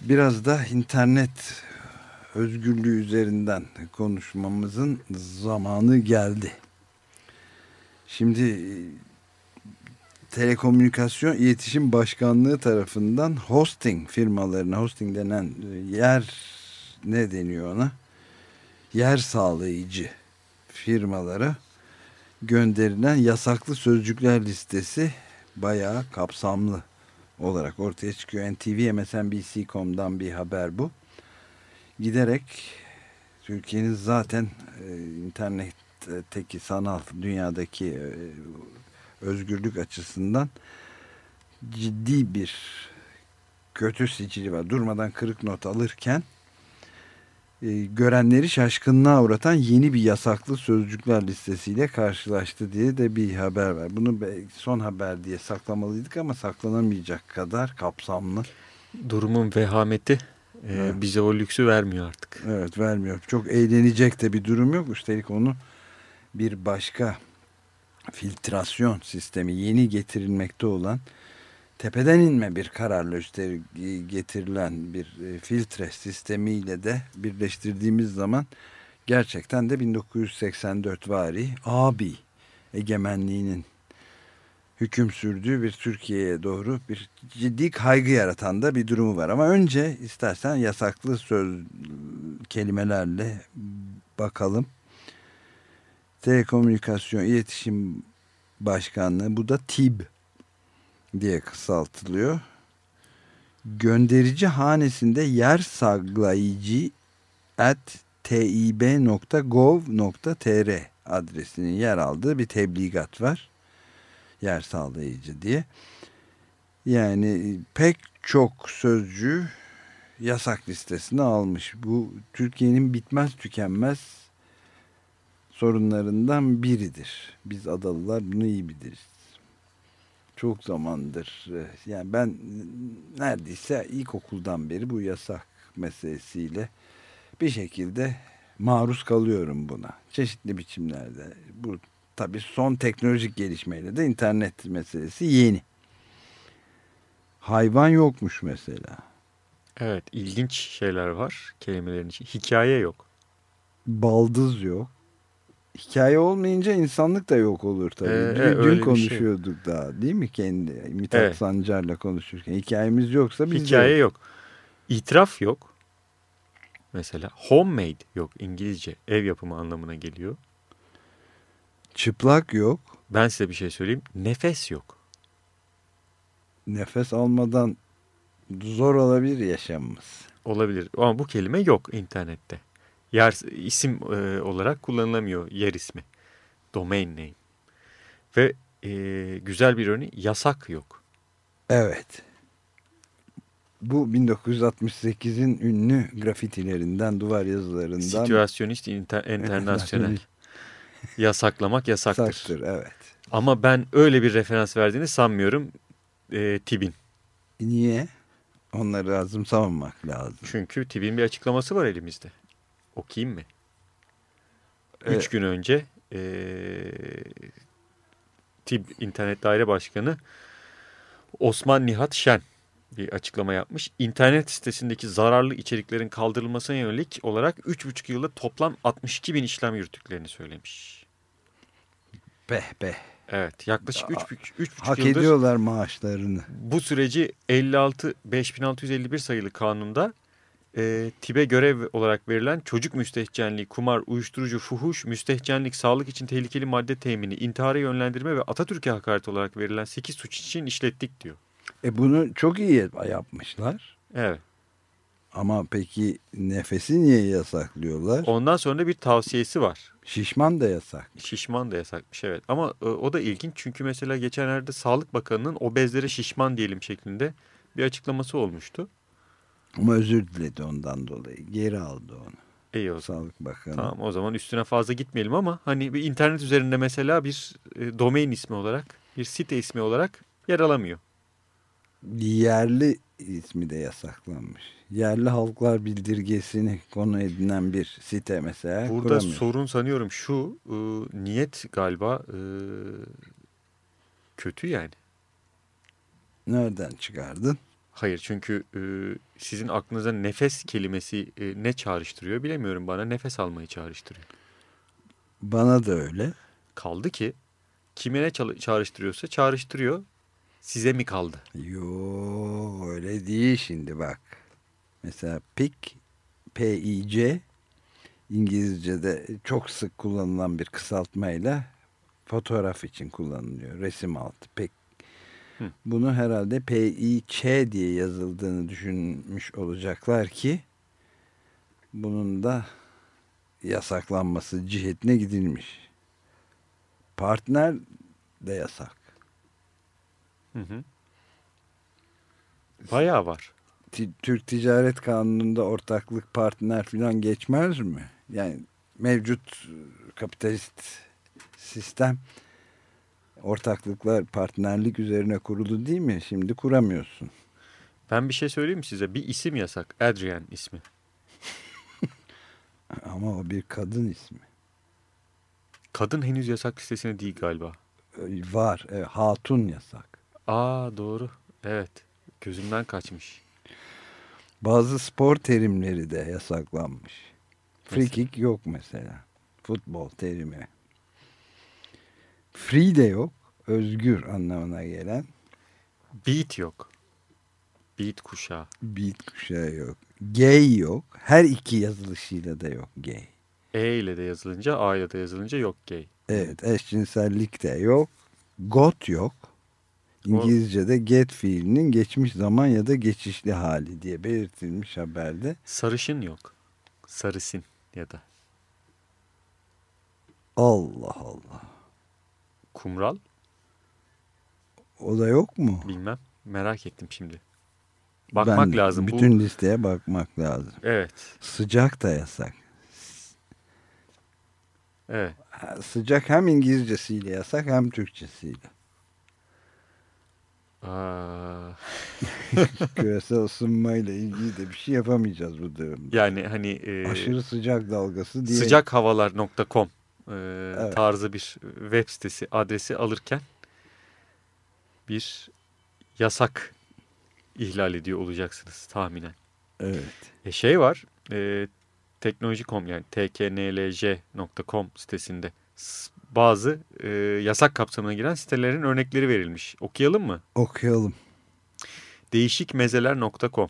biraz da internet özgürlüğü üzerinden konuşmamızın zamanı geldi. Şimdi Telekomünikasyon İletişim Başkanlığı tarafından hosting firmalarına, hosting denen yer ne deniyor ona? Yer sağlayıcı firmalara gönderilen yasaklı sözcükler listesi bayağı kapsamlı olarak ortaya çıkıyor. NTV MSNBC.com'dan bir haber bu. Giderek Türkiye'nin zaten e, internetteki sanal dünyadaki e, özgürlük açısından ciddi bir kötü sicili var. Durmadan kırık not alırken e, görenleri şaşkınlığa uğratan yeni bir yasaklı sözcükler listesiyle karşılaştı diye de bir haber var. Bunu son haber diye saklamalıydık ama saklanamayacak kadar kapsamlı. Durumun vehameti e, evet. bize o lüksü vermiyor artık. Evet vermiyor. Çok eğlenecek de bir durum yok. Üstelik onu bir başka filtrasyon sistemi yeni getirilmekte olan tepeden inme bir kararla üstelik getirilen bir e, filtre sistemiyle de birleştirdiğimiz zaman gerçekten de 1984 vari abi egemenliğinin hüküm sürdüğü bir Türkiye'ye doğru bir ciddi kaygı yaratan da bir durumu var. Ama önce istersen yasaklı söz kelimelerle bakalım. Telekomünikasyon İletişim Başkanlığı bu da TİB diye kısaltılıyor. Gönderici hanesinde yer saglayıcı at tib.gov.tr adresinin yer aldığı bir tebligat var. Yer sağlayıcı diye. Yani pek çok sözcü yasak listesine almış. Bu Türkiye'nin bitmez tükenmez sorunlarından biridir. Biz adalılar bunu iyi biliriz. Çok zamandır e, yani ben neredeyse ilkokuldan beri bu yasak meselesiyle bir şekilde maruz kalıyorum buna. Çeşitli biçimlerde. Bu tabii son teknolojik gelişmeyle de internet meselesi yeni. Hayvan yokmuş mesela. Evet ilginç şeyler var kelimelerin için. Hikaye yok. Baldız yok hikaye olmayınca insanlık da yok olur tabii. Ee, dün, dün şey. konuşuyorduk şey. daha değil mi kendi Mithat evet. Sancar'la konuşurken. Hikayemiz yoksa biz Hikaye yok. yok. İtiraf yok. Mesela homemade yok İngilizce. Ev yapımı anlamına geliyor. Çıplak yok. Ben size bir şey söyleyeyim. Nefes yok. Nefes almadan zor olabilir yaşamımız. Olabilir ama bu kelime yok internette yer isim e, olarak kullanılamıyor yer ismi. Domain name. Ve e, güzel bir örneği yasak yok. Evet. Bu 1968'in ünlü grafitilerinden, duvar yazılarından. Situasyonist inter, internasyonel. Yasaklamak yasaktır. Yasaktır, evet. Ama ben öyle bir referans verdiğini sanmıyorum e, TİB'in. Niye? Onları lazım savunmak lazım. Çünkü TİB'in bir açıklaması var elimizde. Okuyayım mı? Evet. Üç gün önce e, TİB İnternet Daire Başkanı Osman Nihat Şen bir açıklama yapmış. İnternet sitesindeki zararlı içeriklerin kaldırılmasına yönelik olarak 3,5 yılda toplam 62 bin işlem yürüttüklerini söylemiş. Beh beh. Evet yaklaşık 3,5 yıldır. Hak ediyorlar maaşlarını. Bu süreci 56 5651 sayılı kanunda e, TİB'e görev olarak verilen çocuk müstehcenliği, kumar, uyuşturucu, fuhuş, müstehcenlik, sağlık için tehlikeli madde temini, intihara yönlendirme ve Atatürk'e hakaret olarak verilen 8 suç için işlettik diyor. E bunu çok iyi yapmışlar. Evet. Ama peki nefesi niye yasaklıyorlar? Ondan sonra bir tavsiyesi var. Şişman da yasak. Şişman da yasakmış evet. Ama e, o da ilginç çünkü mesela geçenlerde Sağlık Bakanı'nın obezlere şişman diyelim şeklinde bir açıklaması olmuştu. Ama özür diledi ondan dolayı. Geri aldı onu. İyi o Sağlık Bakanı. Tamam o zaman üstüne fazla gitmeyelim ama hani bir internet üzerinde mesela bir e, domain ismi olarak, bir site ismi olarak yer alamıyor. Yerli ismi de yasaklanmış. Yerli halklar bildirgesini konu edinen bir site mesela Burada kuramıyor. sorun sanıyorum şu e, niyet galiba e, kötü yani. Nereden çıkardın? Hayır çünkü e, sizin aklınıza nefes kelimesi e, ne çağrıştırıyor bilemiyorum bana nefes almayı çağrıştırıyor. Bana da öyle. Kaldı ki kime ne çağrıştırıyorsa çağrıştırıyor size mi kaldı? Yo öyle değil şimdi bak. Mesela pic, P-I-C İngilizce'de çok sık kullanılan bir kısaltmayla fotoğraf için kullanılıyor. Resim altı pek. Hı. Bunu herhalde P-I-Ç diye yazıldığını düşünmüş olacaklar ki bunun da yasaklanması cihetine gidilmiş. Partner de yasak. Hı hı. Bayağı var. Türk Ticaret Kanunu'nda ortaklık partner falan geçmez mi? Yani mevcut kapitalist sistem ortaklıklar partnerlik üzerine kurulu değil mi? Şimdi kuramıyorsun. Ben bir şey söyleyeyim mi size? Bir isim yasak. Adrian ismi. Ama o bir kadın ismi. Kadın henüz yasak listesine değil galiba. Ee, Var. Evet, hatun yasak. Aa doğru. Evet. Gözümden kaçmış. Bazı spor terimleri de yasaklanmış. Free kick yok mesela. Futbol terimi. Free de yok. Özgür anlamına gelen. Beat yok. Beat kuşağı. Beat kuşağı yok. Gay yok. Her iki yazılışıyla da yok gay. E ile de yazılınca A ile de yazılınca yok gay. Evet eşcinsellik de yok. Got yok. İngilizce'de get fiilinin geçmiş zaman ya da geçişli hali diye belirtilmiş haberde. Sarışın yok. Sarısın ya da. Allah Allah. Kumral O da yok mu? bilmem. Merak ettim şimdi. Bakmak Ben lazım. Bütün Bu, listeye bakmak lazım. evet. Sıcak da yasak. Evet. Sıcak hem İngilizcesiyle yasak hem Türkçesiyle. Küresel ısınmayla ilgili de bir şey yapamayacağız bu durumda. yani hani e, Aşırı sıcak dalgası diye. sıcakhavalar.com e, Evet. tarzı bir web sitesi adresi alırken bir yasak ihlal ediyor olacaksınız tahminen. Evet. E şey var e, teknoloji.com yani tknlj.com sitesinde bazı e, yasak kapsamına giren sitelerin örnekleri verilmiş. Okuyalım mı? Okuyalım. Değişikmezeler.com,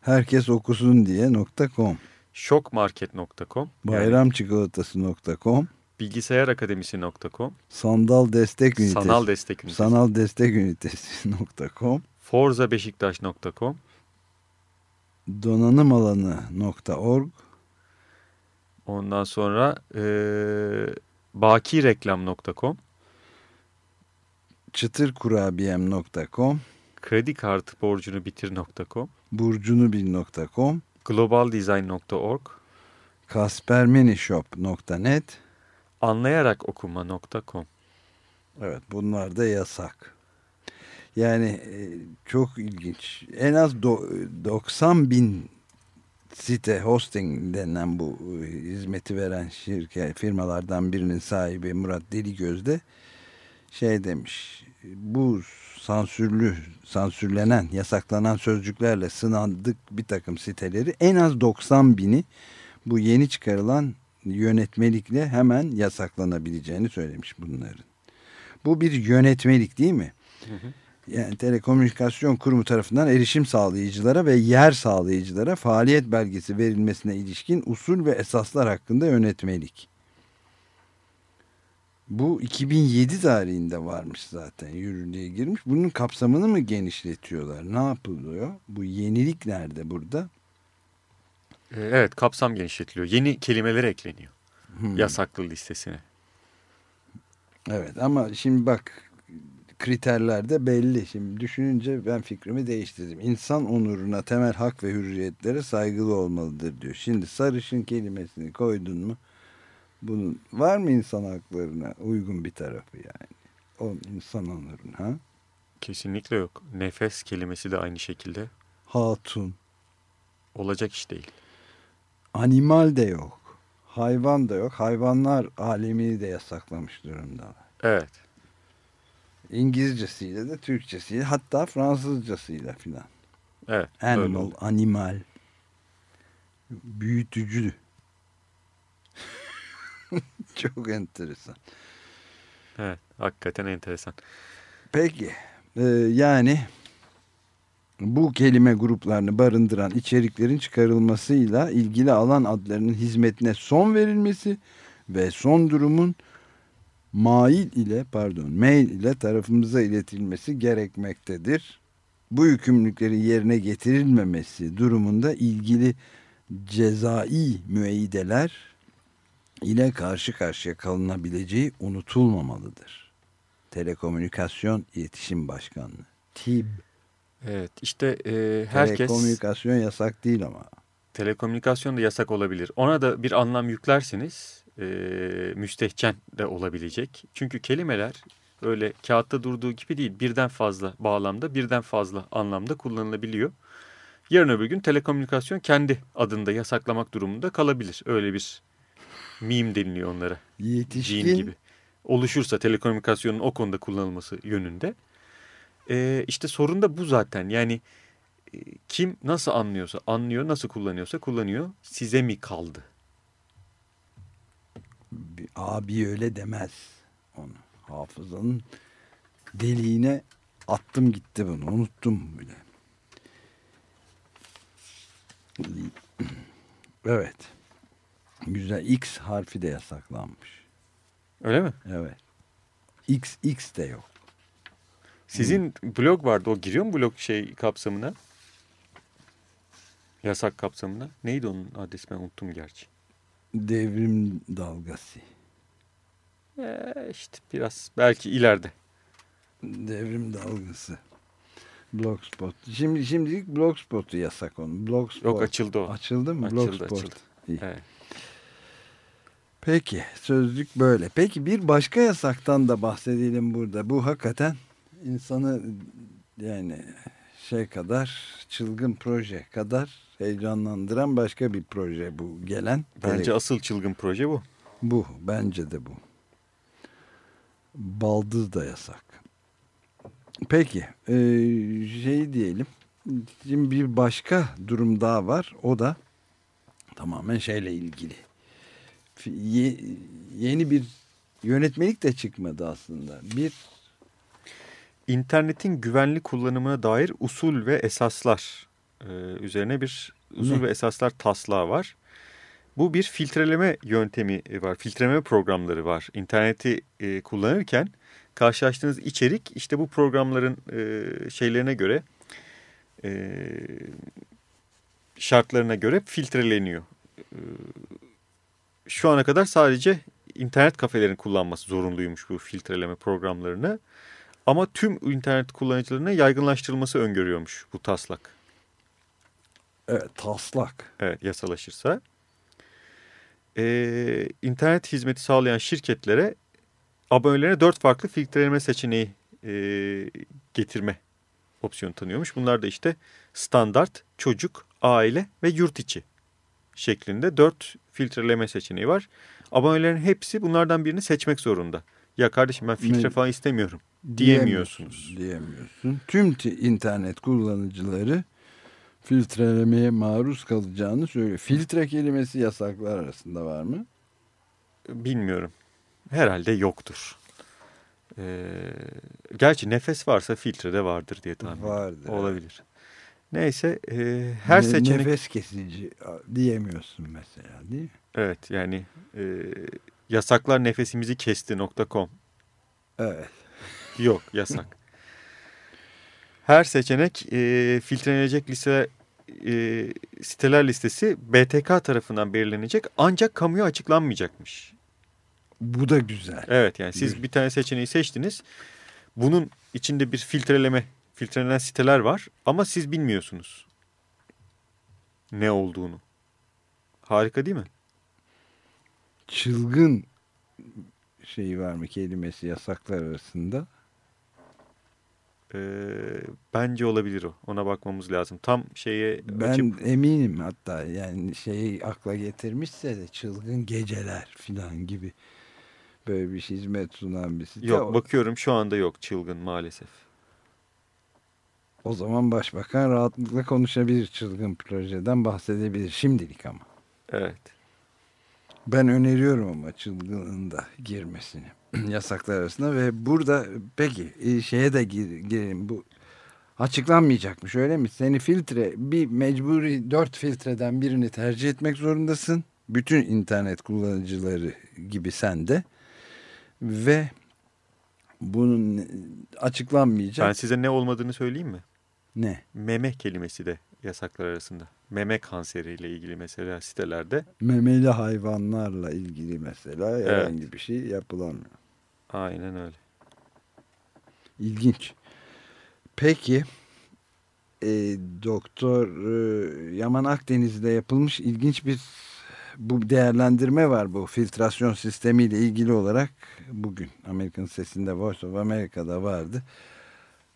Herkes okusun diye .com. şokmarket.com, yani Bayram çikolatası.com. bilgisayarakademisi.com, Sandal destek ünitesi. sanal destek ünitesi, Sanal destek ünitesi.com. forzabeşiktaş.com, Donanım alanı.org. ondan sonra e, bakireklam.com, çıtırkurabiyem.com. kredi kartı borcunu bitir.com, burcunubil.com. globaldesign.org, kaspermenishop.net. anlayarak okuma.com. Evet bunlar da yasak. Yani e, çok ilginç. En az do- 90 bin site hosting denen bu e, hizmeti veren şirket firmalardan birinin sahibi Murat Deligöz de şey demiş. Bu sansürlü, sansürlenen, yasaklanan sözcüklerle sınandık bir takım siteleri en az 90 bini bu yeni çıkarılan yönetmelikle hemen yasaklanabileceğini söylemiş bunların. Bu bir yönetmelik değil mi? Yani telekomünikasyon kurumu tarafından erişim sağlayıcılara ve yer sağlayıcılara faaliyet belgesi verilmesine ilişkin usul ve esaslar hakkında yönetmelik. Bu 2007 tarihinde varmış zaten yürürlüğe girmiş. Bunun kapsamını mı genişletiyorlar? Ne yapılıyor? Bu yenilik nerede burada? E, Evet kapsam genişletiliyor. Yeni kelimeler ekleniyor Hmm. yasaklı listesine. Evet ama şimdi bak kriterler de belli. Şimdi düşününce ben fikrimi değiştirdim. İnsan onuruna, temel hak ve hürriyetlere saygılı olmalıdır diyor. Şimdi sarışın kelimesini koydun mu bunun var mı insan haklarına uygun bir tarafı yani? O insan onuruna ha? Kesinlikle yok. Nefes kelimesi de aynı şekilde Hatun, olacak iş değil. Animal de yok. Hayvan da yok. Hayvanlar alemini de yasaklamış durumda. Evet. İngilizcesiyle de Türkçesiyle hatta Fransızcasıyla filan. Evet. Animal, animal. Büyütücü. Çok enteresan. Evet, hakikaten enteresan. Peki, e, yani bu kelime gruplarını barındıran içeriklerin çıkarılmasıyla ilgili alan adlarının hizmetine son verilmesi ve son durumun mail ile pardon mail ile tarafımıza iletilmesi gerekmektedir. Bu yükümlülüklerin yerine getirilmemesi durumunda ilgili cezai müeyyideler ile karşı karşıya kalınabileceği unutulmamalıdır. Telekomünikasyon İletişim Başkanlığı. TİB. Evet işte e, herkes... Telekomünikasyon yasak değil ama. Telekomünikasyon da yasak olabilir. Ona da bir anlam yüklerseniz e, müstehcen de olabilecek. Çünkü kelimeler öyle kağıtta durduğu gibi değil. Birden fazla bağlamda, birden fazla anlamda kullanılabiliyor. Yarın öbür gün telekomünikasyon kendi adında yasaklamak durumunda kalabilir. Öyle bir meme deniliyor onlara. Yetişkin Cin gibi. Oluşursa telekomünikasyonun o konuda kullanılması yönünde. Ee, işte sorun da bu zaten. Yani e, kim nasıl anlıyorsa anlıyor, nasıl kullanıyorsa kullanıyor. Size mi kaldı? bir abi öyle demez onu. Hafızanın deliğine attım gitti bunu. Unuttum bile. Evet. Güzel. X harfi de yasaklanmış. Öyle mi? Evet. X, X de yok. Sizin blog vardı. O giriyor mu blog şey kapsamına? Yasak kapsamına. Neydi onun adresi ben unuttum gerçi. Devrim dalgası. Ee, işte biraz belki ileride. Devrim dalgası. Blogspot. Şimdi şimdilik Blogspot'u yasak onun. Blogspot. Yok açıldı o. Açıldı mı? Açıldı, Blogspot. açıldı. İyi. Evet. Peki sözlük böyle. Peki bir başka yasaktan da bahsedelim burada. Bu hakikaten insanı yani şey kadar çılgın proje kadar heyecanlandıran başka bir proje bu gelen. Bence Tele- asıl çılgın proje bu. bu bence de bu. Baldız da yasak. Peki e, şey diyelim. Şimdi bir başka durum daha var. O da tamamen şeyle ilgili. Ye- yeni bir yönetmelik de çıkmadı aslında. Bir İnternetin güvenli kullanımına dair usul ve esaslar e, üzerine bir usul Ne? ve esaslar taslağı var. Bu bir filtreleme yöntemi var, filtreleme programları var. İnterneti e, kullanırken karşılaştığınız içerik işte bu programların e, şeylerine göre, e, şartlarına göre filtreleniyor. E, şu ana kadar sadece internet kafelerin kullanması zorunluymuş bu filtreleme programlarını. Ama tüm internet kullanıcılarına yaygınlaştırılması öngörüyormuş bu taslak. evet, taslak. Evet yasalaşırsa. Ee, internet hizmeti sağlayan şirketlere abonelerine dört farklı filtreleme seçeneği e, getirme opsiyonu tanıyormuş. Bunlar da işte standart, çocuk, aile ve yurt içi şeklinde dört filtreleme seçeneği var. Abonelerin hepsi bunlardan birini seçmek zorunda. Ya kardeşim ben filtre Ne- falan istemiyorum. Diyemiyorsunuz. Diyemiyorsun. Tüm internet kullanıcıları filtrelemeye maruz kalacağını söylüyor. Filtre kelimesi yasaklar arasında var mı? Bilmiyorum. Herhalde yoktur. Ee, gerçi nefes varsa filtre de vardır diye tahmin. Vardır. Olabilir. Neyse e, her Ne- seçenek... Nefes kesici diyemiyorsun mesela değil mi? Evet yani e, yasaklar nefesimizi kesti.com Evet. Yok yasak. Her seçenek e, filtrelenecek liste e, siteler listesi BTK tarafından belirlenecek ancak kamuya açıklanmayacakmış. Bu da güzel. Evet yani siz bir tane seçeneği seçtiniz. Bunun içinde bir filtreleme, filtrelenen siteler var ama siz bilmiyorsunuz ne olduğunu. Harika değil mi? Çılgın şey var mı kelimesi yasaklar arasında? Ee, bence olabilir o. Ona bakmamız lazım. Tam şeye Ben açıp eminim hatta yani şeyi akla getirmişse de çılgın geceler filan gibi böyle bir hizmet sunan bir site. yok bakıyorum şu anda yok çılgın maalesef. O zaman başbakan rahatlıkla konuşabilir çılgın projeden bahsedebilir şimdilik ama. Evet. Ben öneriyorum ama çılgının da girmesini yasaklar arasında ve burada peki e, şeye de gir, girelim bu açıklanmayacakmış öyle mi? Seni filtre bir mecburi dört filtreden birini tercih etmek zorundasın. Bütün internet kullanıcıları gibi sen de ve bunun açıklanmayacak. Ben size ne olmadığını söyleyeyim mi? Ne? Meme kelimesi de yasaklar arasında. Meme kanseriyle ilgili mesela sitelerde. Memeli hayvanlarla ilgili mesela herhangi evet. bir şey yapılamıyor. Aynen öyle. İlginç. Peki e, Doktor e, Yaman Akdeniz'de yapılmış ilginç bir bu değerlendirme var bu filtrasyon sistemiyle ilgili olarak bugün Amerikan Sesi'nde Voice of America'da vardı.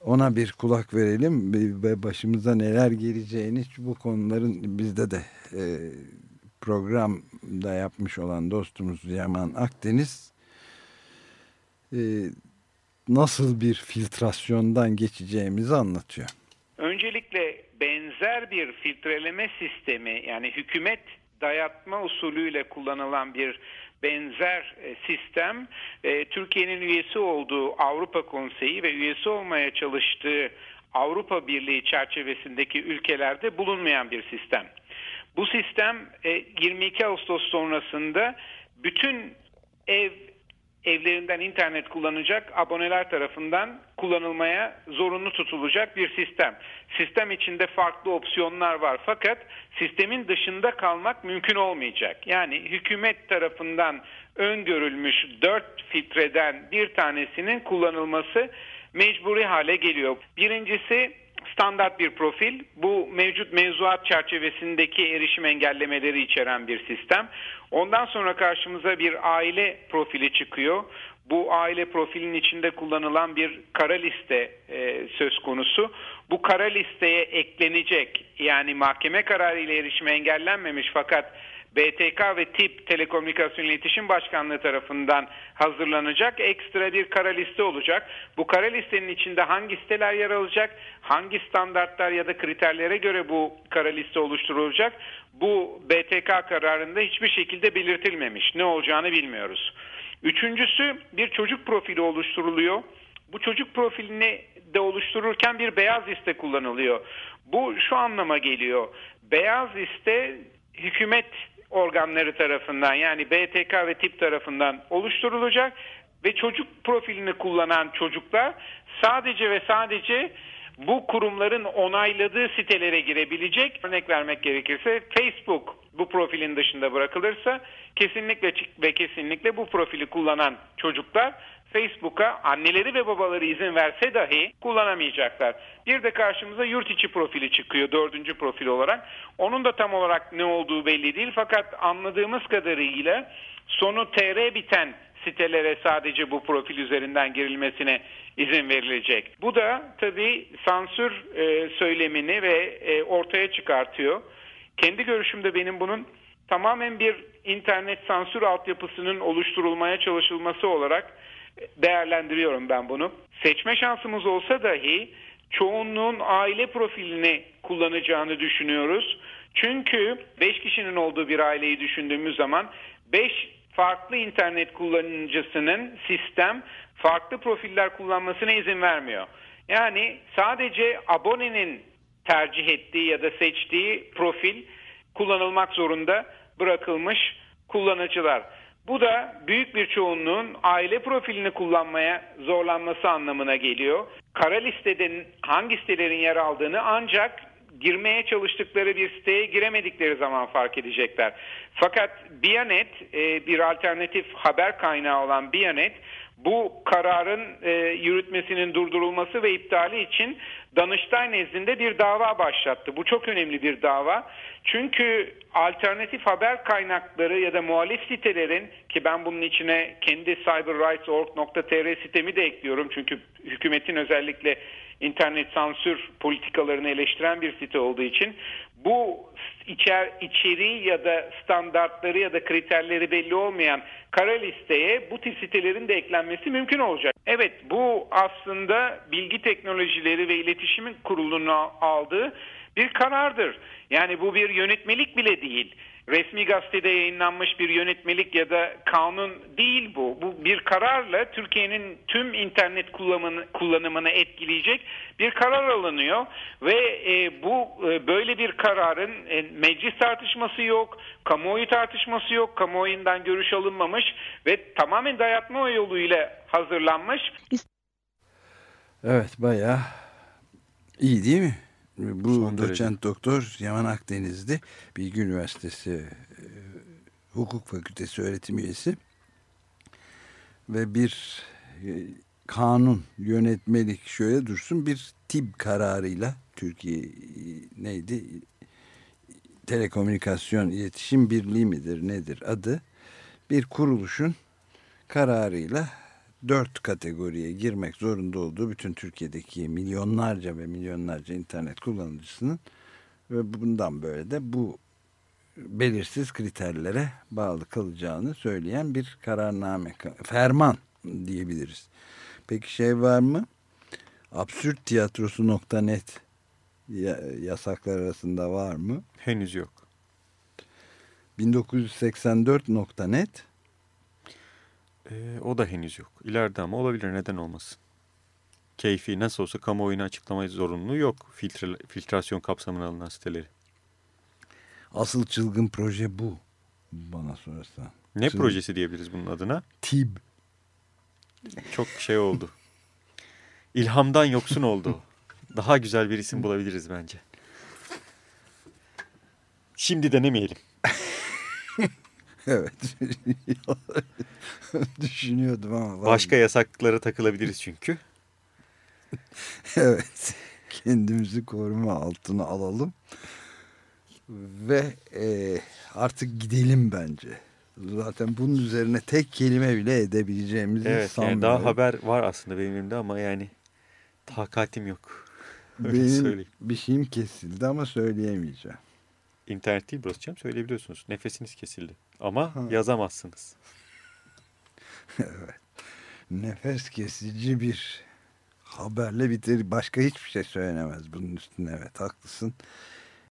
Ona bir kulak verelim ve başımıza neler geleceğini bu konuların bizde de e, programda yapmış olan dostumuz Yaman Akdeniz e, nasıl bir filtrasyondan geçeceğimizi anlatıyor. Öncelikle benzer bir filtreleme sistemi yani hükümet dayatma usulüyle kullanılan bir benzer e, sistem e, Türkiye'nin üyesi olduğu Avrupa Konseyi ve üyesi olmaya çalıştığı Avrupa Birliği çerçevesindeki ülkelerde bulunmayan bir sistem. Bu sistem 22 e, Ağustos sonrasında bütün ev evlerinden internet kullanacak aboneler tarafından kullanılmaya zorunlu tutulacak bir sistem. Sistem içinde farklı opsiyonlar var fakat sistemin dışında kalmak mümkün olmayacak. Yani hükümet tarafından öngörülmüş dört filtreden bir tanesinin kullanılması mecburi hale geliyor. Birincisi standart bir profil. Bu mevcut mevzuat çerçevesindeki erişim engellemeleri içeren bir sistem. Ondan sonra karşımıza bir aile profili çıkıyor. Bu aile profilinin içinde kullanılan bir kara liste e, söz konusu. Bu kara listeye eklenecek yani mahkeme kararı ile erişime engellenmemiş fakat BTK ve TİP Telekomünikasyon İletişim Başkanlığı tarafından hazırlanacak ekstra bir kara liste olacak. Bu kara listenin içinde hangi siteler yer alacak, hangi standartlar ya da kriterlere göre bu kara liste oluşturulacak bu BTK kararında hiçbir şekilde belirtilmemiş. Ne olacağını bilmiyoruz. Üçüncüsü bir çocuk profili oluşturuluyor. Bu çocuk profilini de oluştururken bir beyaz liste kullanılıyor. Bu şu anlama geliyor. Beyaz liste hükümet organları tarafından yani BTK ve tip tarafından oluşturulacak ve çocuk profilini kullanan çocuklar sadece ve sadece bu kurumların onayladığı sitelere girebilecek. Örnek vermek gerekirse Facebook bu profilin dışında bırakılırsa kesinlikle ve kesinlikle bu profili kullanan çocuklar Facebook'a anneleri ve babaları izin verse dahi kullanamayacaklar. Bir de karşımıza yurt içi profili çıkıyor dördüncü profil olarak. Onun da tam olarak ne olduğu belli değil fakat anladığımız kadarıyla sonu tr biten sitelere sadece bu profil üzerinden girilmesine izin verilecek. Bu da tabii sansür e, söylemini ve e, ortaya çıkartıyor. Kendi görüşümde benim bunun tamamen bir internet sansür altyapısının oluşturulmaya çalışılması olarak değerlendiriyorum ben bunu. Seçme şansımız olsa dahi çoğunluğun aile profilini kullanacağını düşünüyoruz. Çünkü 5 kişinin olduğu bir aileyi düşündüğümüz zaman 5 farklı internet kullanıcısının sistem farklı profiller kullanmasına izin vermiyor. Yani sadece abonenin tercih ettiği ya da seçtiği profil kullanılmak zorunda bırakılmış kullanıcılar. Bu da büyük bir çoğunluğun aile profilini kullanmaya zorlanması anlamına geliyor. Kara listede hangi sitelerin yer aldığını ancak girmeye çalıştıkları bir siteye giremedikleri zaman fark edecekler. Fakat Bianet e, bir alternatif haber kaynağı olan Bianet bu kararın e, yürütmesinin durdurulması ve iptali için Danıştay nezdinde bir dava başlattı. Bu çok önemli bir dava. Çünkü alternatif haber kaynakları ya da muhalif sitelerin ki ben bunun içine kendi cyberrights.org.tr sitemi de ekliyorum. Çünkü hükümetin özellikle internet sansür politikalarını eleştiren bir site olduğu için bu içer, içeriği ya da standartları ya da kriterleri belli olmayan kara listeye bu tip sitelerin de eklenmesi mümkün olacak. Evet bu aslında Bilgi Teknolojileri ve İletişimin Kurulu'na aldığı bir karardır. Yani bu bir yönetmelik bile değil resmi gazetede yayınlanmış bir yönetmelik ya da kanun değil bu. Bu bir kararla Türkiye'nin tüm internet kullanımını, kullanımını etkileyecek bir karar alınıyor ve e, bu e, böyle bir kararın e, meclis tartışması yok, kamuoyu tartışması yok, kamuoyundan görüş alınmamış ve tamamen dayatma yoluyla hazırlanmış. Evet bayağı iyi değil mi? Bu Son doçent derece. doktor Yaman Akdeniz'di. Bilgi Üniversitesi e, Hukuk Fakültesi öğretim üyesi. Ve bir e, kanun yönetmelik şöyle dursun bir TİB kararıyla Türkiye neydi? Telekomünikasyon İletişim Birliği midir nedir adı? Bir kuruluşun kararıyla dört kategoriye girmek zorunda olduğu bütün Türkiye'deki milyonlarca ve milyonlarca internet kullanıcısının ve bundan böyle de bu belirsiz kriterlere bağlı kalacağını söyleyen bir kararname, ferman diyebiliriz. Peki şey var mı? Absürttiyatrosu.net yasaklar arasında var mı? Henüz yok. 1984.net Ee, o da henüz yok. İleride ama olabilir neden olmasın. Keyfi nasıl olsa kamuoyuna açıklama zorunluluğu yok. Filtre, filtrasyon kapsamına alınan siteleri. asıl çılgın proje bu bana sorarsan. Ne Çılgın- projesi diyebiliriz bunun adına? TİB. Çok şey oldu. İlhamdan yoksun oldu. Daha güzel bir isim bulabiliriz bence. Şimdi denemeyelim. Evet. Düşünüyordum ama. Başka yasaklara takılabiliriz çünkü. Evet. Kendimizi koruma altına alalım. Ve e, artık gidelim bence. Zaten bunun üzerine tek kelime bile edebileceğimizi Evet sanmıyorum. yani daha haber var aslında benim elimde ama yani takatim yok. Öyle Benim söyleyeyim. bir şeyim kesildi ama söyleyemeyeceğim. İnternet değil burası canım söyleyebiliyorsunuz. Nefesiniz kesildi. Ama Ha. yazamazsınız. Nefes kesici bir haberle biter. Başka hiçbir şey söylenemez bunun üstüne. Evet haklısın.